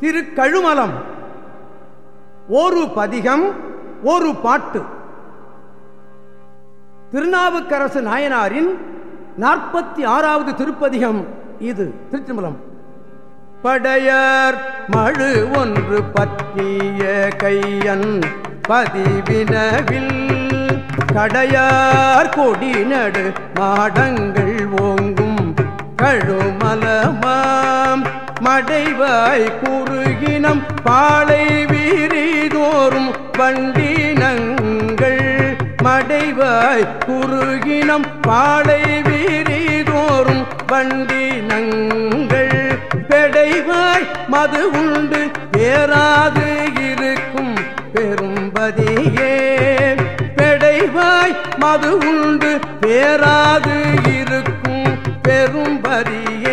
திருக்கழுமலம். ஒரு பதிகம் ஒரு பாட்டு. திருநாவுக்கரசு நாயனாரின் நாற்பத்தி ஆறாவது திருப்பதிகம் இது திருச்சிமலம் படையார் மழு ஒன்று பற்றிய கையன் பதிவினவில் கடையார் கொடி நடு மாடங்கள் ஓங்க மடைவாய் குறுகினம் பாலை வீரிதோறும் வண்டினங்கள். மடைவாய் குறுகினம் பாலை வீரிதோறும் வண்டினங்கள். பெடைவாய் மது உண்டு பேராது இருக்கும் பெரும்பதியே. பெடைவாய் மது உண்டு பேராது இருக்கும் பெரும்பதியே.